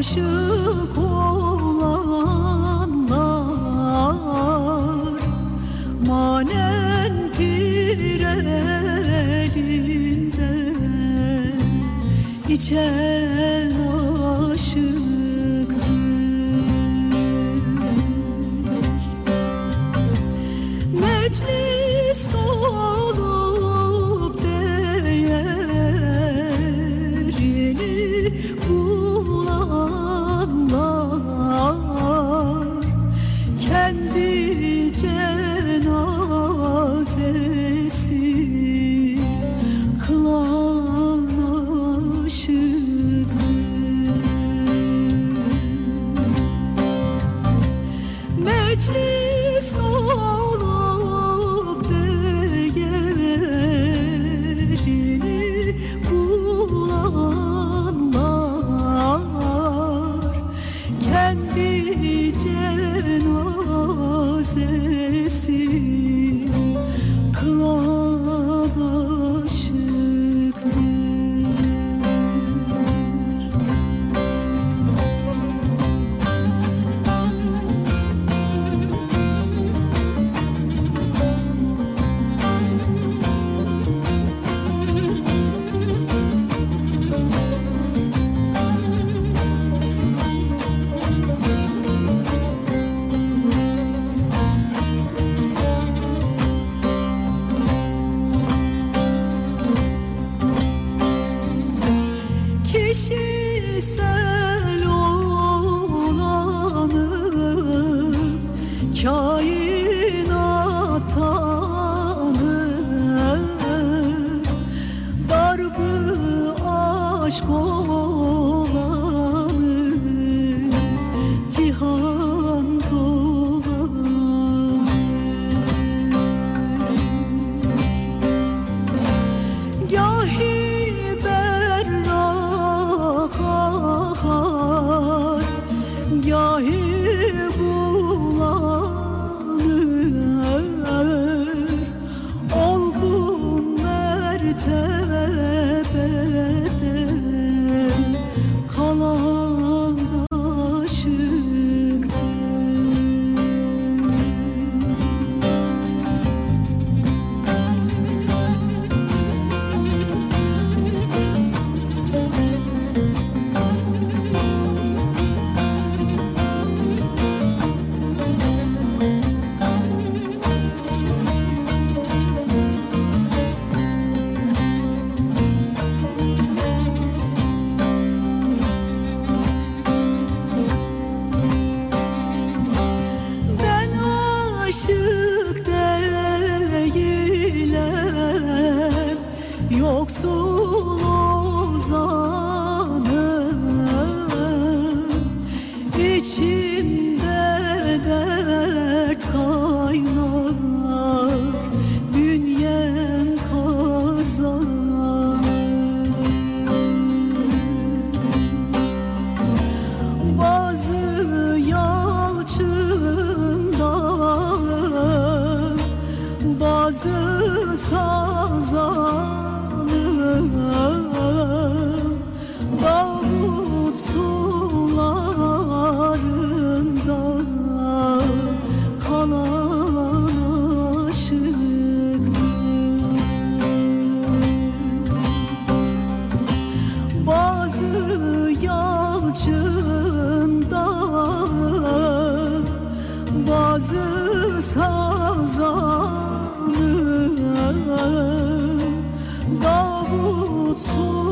aşık olanlar. Manen bir elinde içer kendi cenazesi kılar. kişisel olanı kain sazanı. Davut Sultan